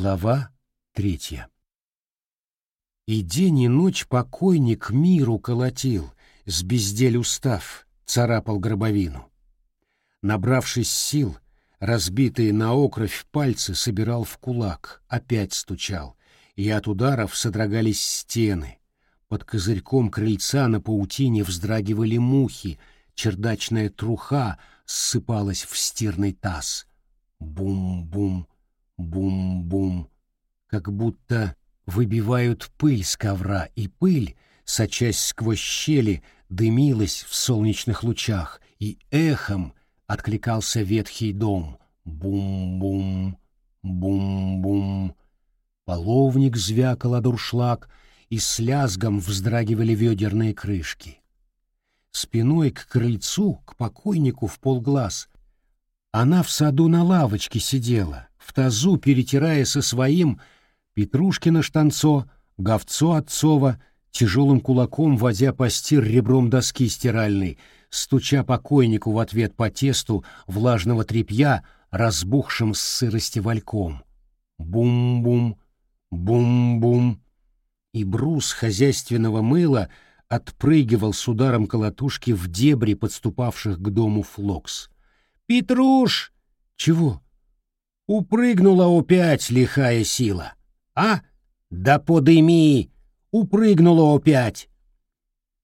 Глава третья И день и ночь покойник миру колотил, с бездель устав, царапал гробовину. Набравшись сил, разбитые на окровь пальцы собирал в кулак, опять стучал, и от ударов содрогались стены. Под козырьком крыльца на паутине вздрагивали мухи, чердачная труха ссыпалась в стирный таз. Бум-бум, бум-бум, как будто выбивают пыль с ковра, и пыль, сочась сквозь щели, дымилась в солнечных лучах, и эхом откликался ветхий дом. Бум-бум, бум-бум. Половник звякал дуршлаг, и с лязгом вздрагивали ведерные крышки. Спиной к крыльцу, к покойнику в полглаз, она в саду на лавочке сидела, в тазу перетирая со своим Петрушкино штанцо, говцо отцова, тяжелым кулаком водя по стир ребром доски стиральной, стуча покойнику в ответ по тесту влажного тряпья, разбухшим с сырости вальком. Бум-бум, бум-бум. И брус хозяйственного мыла отпрыгивал с ударом колотушки в дебри подступавших к дому флокс. Петруш! Чего? Упрыгнула опять лихая сила. А? Да подыми! Упрыгнула опять.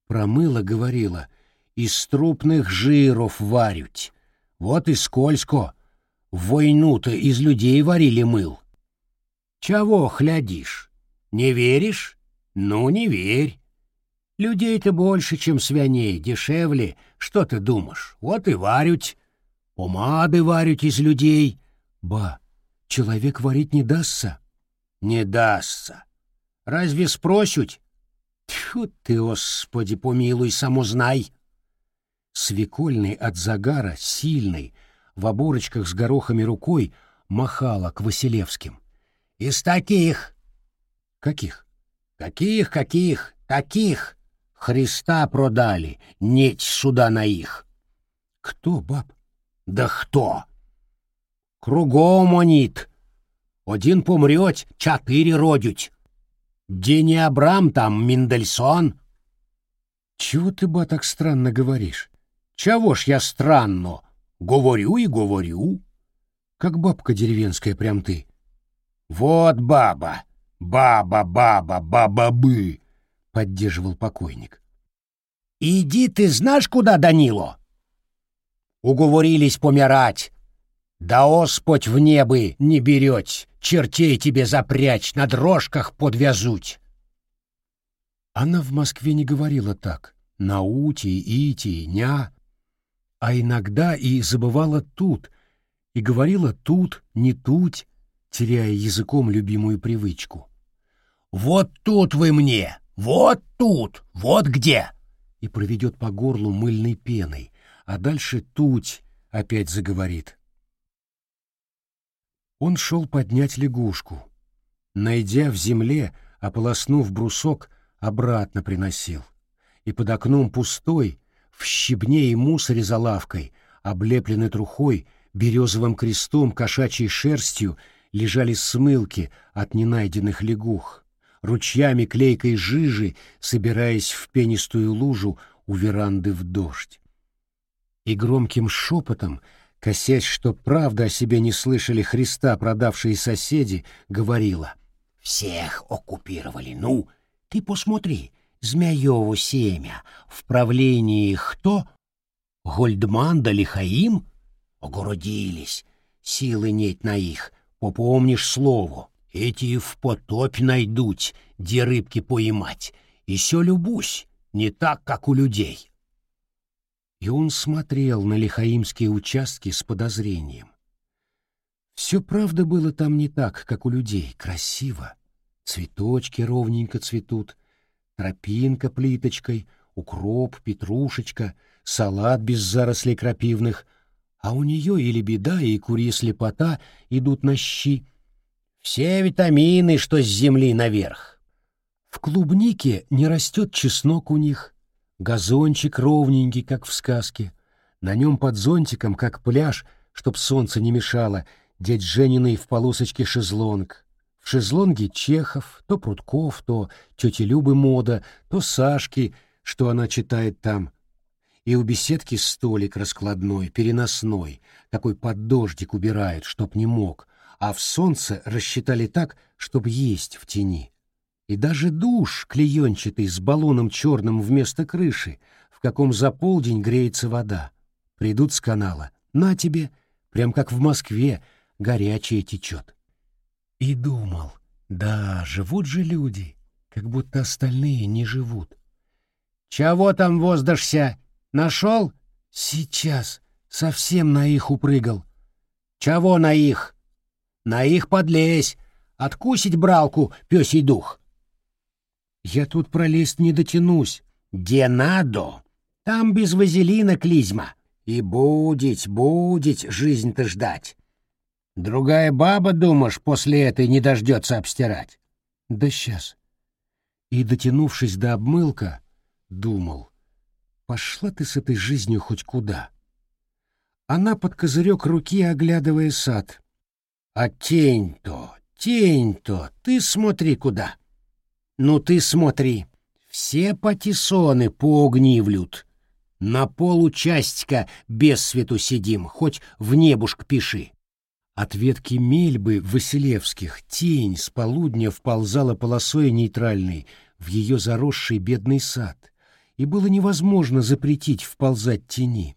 Промыла говорила, из трупных жиров варють. Вот и скользко. В войну-то из людей варили мыл. Чего хлядишь? Не веришь? Ну, не верь. Людей-то больше, чем свиней, дешевле. Что ты думаешь? Вот и варють. Помады варить из людей. Ба, человек варить не дастся? Не дастся. Разве спросють? Тьфу ты, Господи, помилуй, самознай. Свекольный от загара, сильный, в оборочках с горохами рукой, махала к Василевским. «Из таких!» «Каких?» «Каких, каких, таких! Христа продали, неть сюда на их!» «Кто, баб?» Да хто? Кругом онит. Один помрет, чотири родють. Де не Абрам, там Мендельсон. Чего ты, ба, так странно говоришь? Чего ж я странно? Говорю и говорю. Как бабка деревенская прям ты. Вот баба, баба, баба, баба-бы, поддерживал покойник. Иди ты знаешь куда, Данило? Уговорились помирать. Да Господь в небы не берет, чертей тебе запрячь, на дрожках подвязуть. Она в Москве не говорила так, наути, ити, ня, а иногда и забывала тут, и говорила тут, не тут, теряя языком любимую привычку. «Вот тут вы мне! Вот тут! Вот где!» и проведет по горлу мыльной пеной, а дальше Туть опять заговорит. Он шел поднять лягушку. Найдя в земле, ополоснув брусок, обратно приносил. И под окном пустой, в щебне и мусоре за лавкой, облепленной трухой, березовым крестом, кошачьей шерстью, лежали смылки от ненайденных лягух, ручьями клейкой жижи, собираясь в пенистую лужу у веранды в дождь и громким шепотом, косясь, что правда о себе не слышали Христа продавшие соседи, говорила «Всех оккупировали, ну, ты посмотри, Змееву семя, в правлении кто? Гольдман да Лихаим? Огородились, силы нет на их, попомнишь слово, эти в потопь найдут, где рыбки поймать, и все любусь, не так, как у людей» и он смотрел на лихаимские участки с подозрением. Все правда было там не так, как у людей, красиво. Цветочки ровненько цветут, тропинка плиточкой, укроп, петрушечка, салат без зарослей крапивных, а у нее или беда, и курья слепота идут на щи. Все витамины, что с земли наверх. В клубнике не растет чеснок у них, Газончик ровненький, как в сказке. На нем под зонтиком, как пляж, чтоб солнце не мешало, дядь Жениной в полосочке шезлонг. В шезлонге Чехов, то Прутков, то тети Любы Мода, то Сашки, что она читает там. И у беседки столик раскладной, переносной, какой под дождик убирает, чтоб не мог, а в солнце рассчитали так, чтоб есть в тени. И даже душ клеенчатый с баллоном черным вместо крыши, в каком за полдень греется вода. Придут с канала, на тебе, прям как в Москве, горячее течет. И думал, да, живут же люди, как будто остальные не живут. «Чего там воздашься? Нашел?» «Сейчас. Совсем на их упрыгал». «Чего на их?» «На их подлезь. Откусить бралку, пёсий дух». «Я тут пролезть не дотянусь». «Де надо? Там без вазелина клизма. И будет, будет жизнь-то ждать. Другая баба, думаешь, после этой не дождется обстирать? Да сейчас. И, дотянувшись до обмылка, думал, пошла ты с этой жизнью хоть куда. Она под козырек руки, оглядывая сад. А тень-то, тень-то, ты смотри куда. Ну ты смотри, все патиссоны поогнивлют. На получастика без свету сидим, хоть в небушк пиши. От ветки мельбы Василевских тень с полудня вползала полосой нейтральной в ее заросший бедный сад, и было невозможно запретить вползать тени.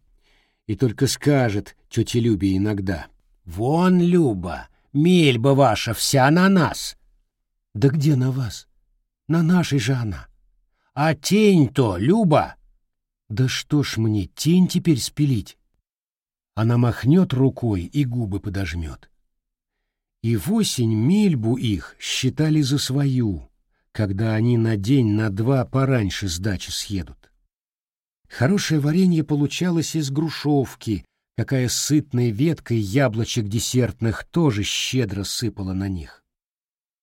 И только скажет тетя Любе иногда «Вон, Люба, мельба ваша вся на нас!» «Да где на вас? На нашей же она!» «А тень-то, Люба!» «Да что ж мне, тень теперь спилить?» Она махнет рукой и губы подожмет. И в осень мельбу их считали за свою, когда они на день, на два пораньше с дачи съедут. Хорошее варенье получалось из грушевки, какая сытной веткой яблочек десертных тоже щедро сыпала на них.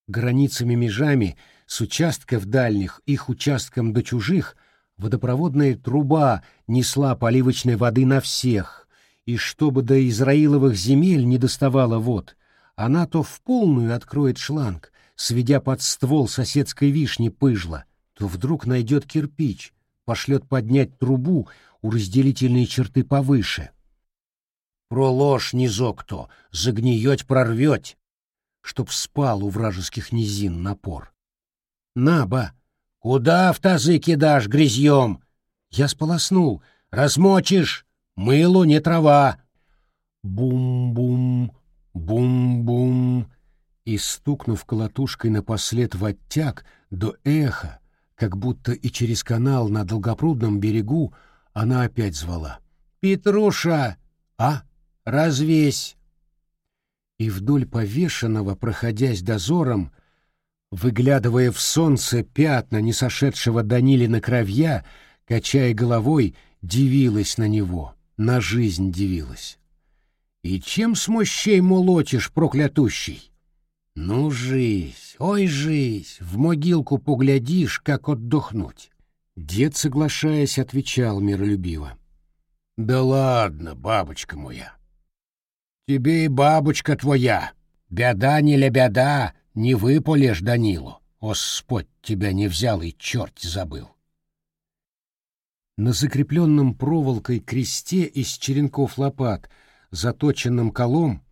Границами-межами с участков дальних их участком до чужих водопроводная труба несла поливочной воды на всех, и чтобы до Израиловых земель не доставало вод, она то в полную откроет шланг, сведя под ствол соседской вишни пыжла, то вдруг найдет кирпич, пошлет поднять трубу у разделительной черты повыше. Проложь низок-то, загниет прорвет, чтоб спал у вражеских низин напор. Наба, куда в тазы кидашь грязьем? Я сполоснул, размочишь, Мылу не трава. Бум-бум, бум-бум. И, стукнув колотушкой напослед в оттяг до эха, как будто и через канал на долгопрудном берегу, она опять звала. «Петруша! А? Развесь!» И вдоль повешенного, проходясь дозором, выглядывая в солнце пятна не сошедшего Данилина кровья, качая головой, дивилась на него на жизнь дивилась. И чем смощей молотишь, проклятущий? Ну, жизнь, ой, жизнь, в могилку поглядишь, как отдохнуть. Дед, соглашаясь, отвечал миролюбиво. Да ладно, бабочка моя. Тебе и бабочка твоя. Беда не ля не выполешь Данилу. Господь тебя не взял и черт забыл. На закрепленном проволокой кресте из черенков лопат, заточенным колом,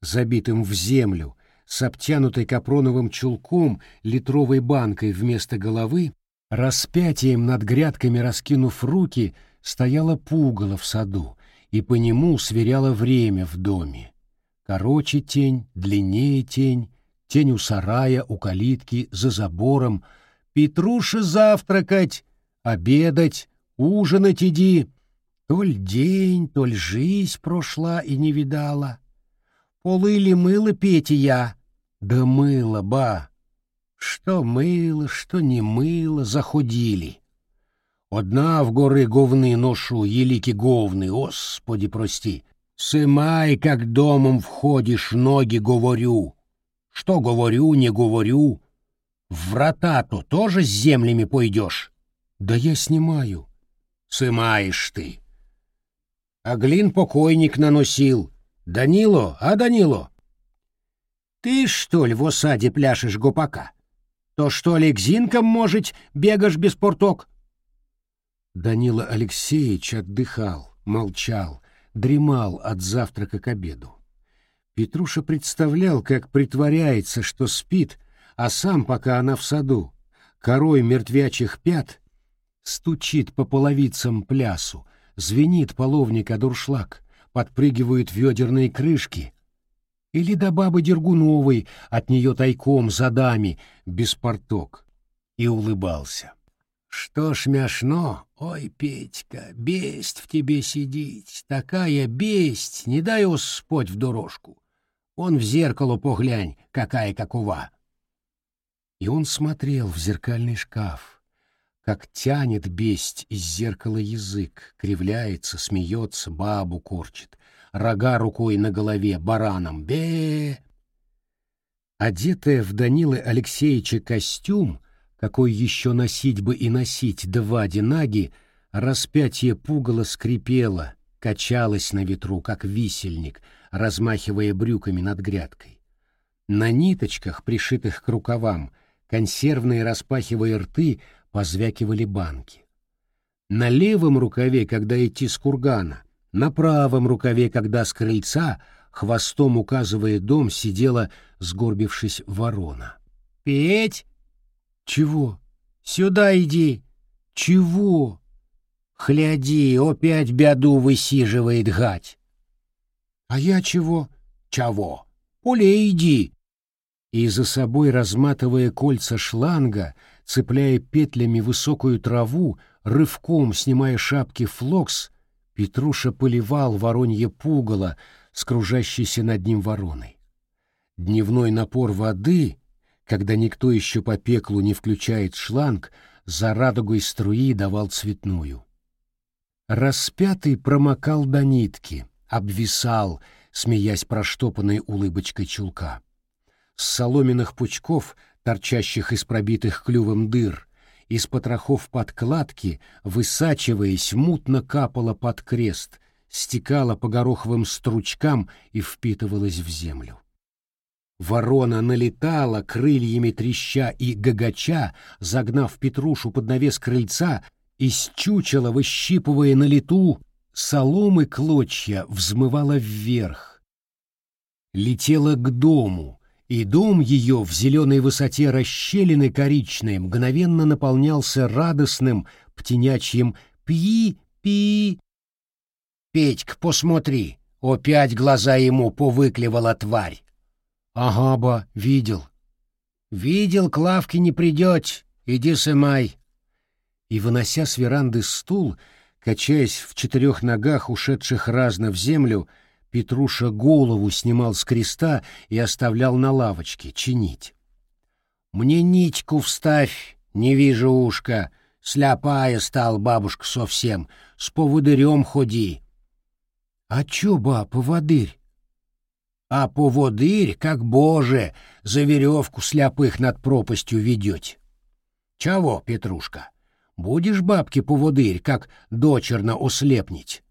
забитым в землю, с обтянутой капроновым чулком, литровой банкой вместо головы, распятием над грядками раскинув руки, стояла пугало в саду и по нему сверяла время в доме. Короче тень, длиннее тень, тень у сарая, у калитки, за забором. «Петруша завтракать!» обедать, ужинать иди. Толь день, толь жизнь прошла и не видала. Полы ли мыло петь я? Да мыло, ба. Что мыло, что не мыло, заходили. Одна в горы говны ношу, елики говны, господи прости. Сымай, как домом входишь, ноги говорю. Что говорю, не говорю. В врата-то тоже с землями пойдешь. Да я снимаю. Сымаешь ты. А глин покойник наносил. Данило, а Данило? Ты, что ли, в осаде пляшешь гупака? То что ли к зинкам, может, бегаешь без порток? Данила Алексеевич отдыхал, молчал, дремал от завтрака к обеду. Петруша представлял, как притворяется, что спит, а сам, пока она в саду, корой мертвячих пят, стучит по половицам плясу, звенит половник о дуршлаг, подпрыгивают ведерные крышки, или до бабы Дергуновой от нее тайком за дами, без порток, и улыбался. Что ж мяшно, ой, Петька, бесть в тебе сидеть, такая бесть, не дай Господь в дорожку. Он в зеркало поглянь, какая какова. И он смотрел в зеркальный шкаф, как тянет бесть из зеркала язык, кривляется, смеется, бабу корчит, рога рукой на голове, бараном бе Одетая в Данилы Алексеевича костюм, какой еще носить бы и носить два динаги, распятие пугало скрипело, качалось на ветру, как висельник, размахивая брюками над грядкой. На ниточках, пришитых к рукавам, консервные распахивая рты, позвякивали банки. На левом рукаве, когда идти с кургана, на правом рукаве, когда с крыльца, хвостом указывая дом, сидела, сгорбившись, ворона. «Петь!» «Чего?» «Сюда иди!» «Чего?» «Хляди, опять бяду высиживает гать!» «А я чего?» «Чего? Поле иди!» И за собой, разматывая кольца шланга, цепляя петлями высокую траву, рывком снимая шапки флокс, Петруша поливал воронье пугало, скружащейся над ним вороной. Дневной напор воды, когда никто еще по пеклу не включает шланг, за радугой струи давал цветную. Распятый промокал до нитки, обвисал, смеясь проштопанной улыбочкой чулка. С соломенных пучков, торчащих из пробитых клювом дыр, из потрохов подкладки, высачиваясь, мутно капала под крест, стекала по гороховым стручкам и впитывалась в землю. Ворона налетала, крыльями треща и гагача, загнав Петрушу под навес крыльца, и с чучела, выщипывая на лету, соломы клочья взмывала вверх. Летела к дому, и дом ее в зеленой высоте расщелины коричной мгновенно наполнялся радостным птенячьим «пи-пи». «Петька, посмотри!» — опять глаза ему повыклевала тварь. «Ага, ба, видел». «Видел, к лавке не придете, иди сымай». И, вынося с веранды стул, качаясь в четырех ногах, ушедших разно в землю, — Петруша голову снимал с креста и оставлял на лавочке чинить. «Мне нитьку вставь, не вижу ушка, сляпая стал бабушка совсем, с поводырем ходи». «А чё, ба, поводырь?» «А поводырь, как боже, за веревку сляпых над пропастью ведете». «Чего, Петрушка, будешь бабке поводырь, как дочерно ослепнить?»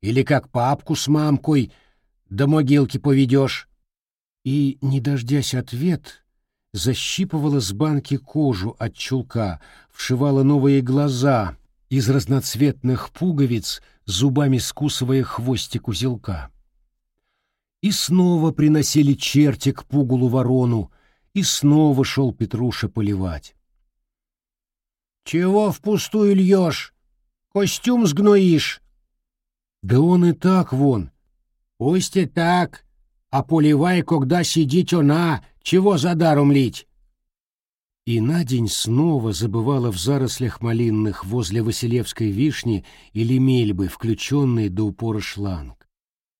Или как папку с мамкой до могилки поведешь?» И, не дождясь ответ, защипывала с банки кожу от чулка, вшивала новые глаза из разноцветных пуговиц, зубами скусывая хвостик узелка. И снова приносили черти к пугалу ворону, и снова шел Петруша поливать. «Чего впустую льешь? Костюм сгноишь!» Да он и так вон. Пусть и так, а поливай, когда сидит она, чего за даром лить? И на день снова забывала в зарослях малинных возле Василевской вишни или мельбы, включенный до упора шланг.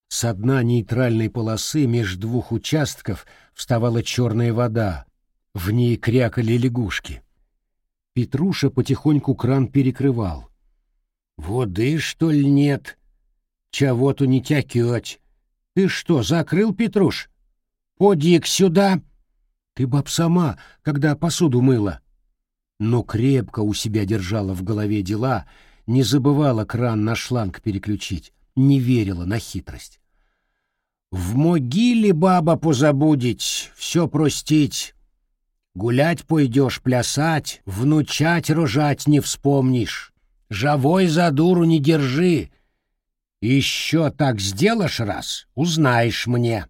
С дна нейтральной полосы меж двух участков вставала черная вода, в ней крякали лягушки. Петруша потихоньку кран перекрывал. «Воды, что ли, нет?» Чего-то не тякёть. Ты что, закрыл, Петруш? Поди сюда. Ты баб сама, когда посуду мыла. Но крепко у себя держала в голове дела, не забывала кран на шланг переключить, не верила на хитрость. В могиле баба позабудить, все простить. Гулять пойдешь, плясать, внучать рожать не вспомнишь. Живой за дуру не держи. Еще так сделаешь раз, узнаешь мне.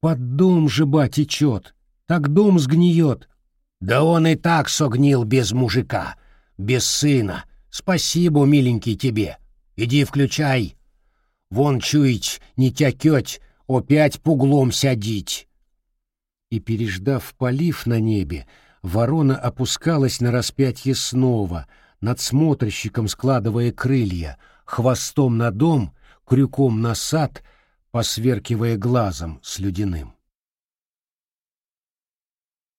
Под дом жиба течет, так дом сгниет. Да он и так согнил без мужика, без сына. Спасибо, миленький, тебе. Иди включай. Вон чуять, не тякеть, опять пуглом сядить. И, переждав полив на небе, ворона опускалась на распятье снова, над смотрщиком складывая крылья, хвостом на дом, крюком на сад, посверкивая глазом слюдяным.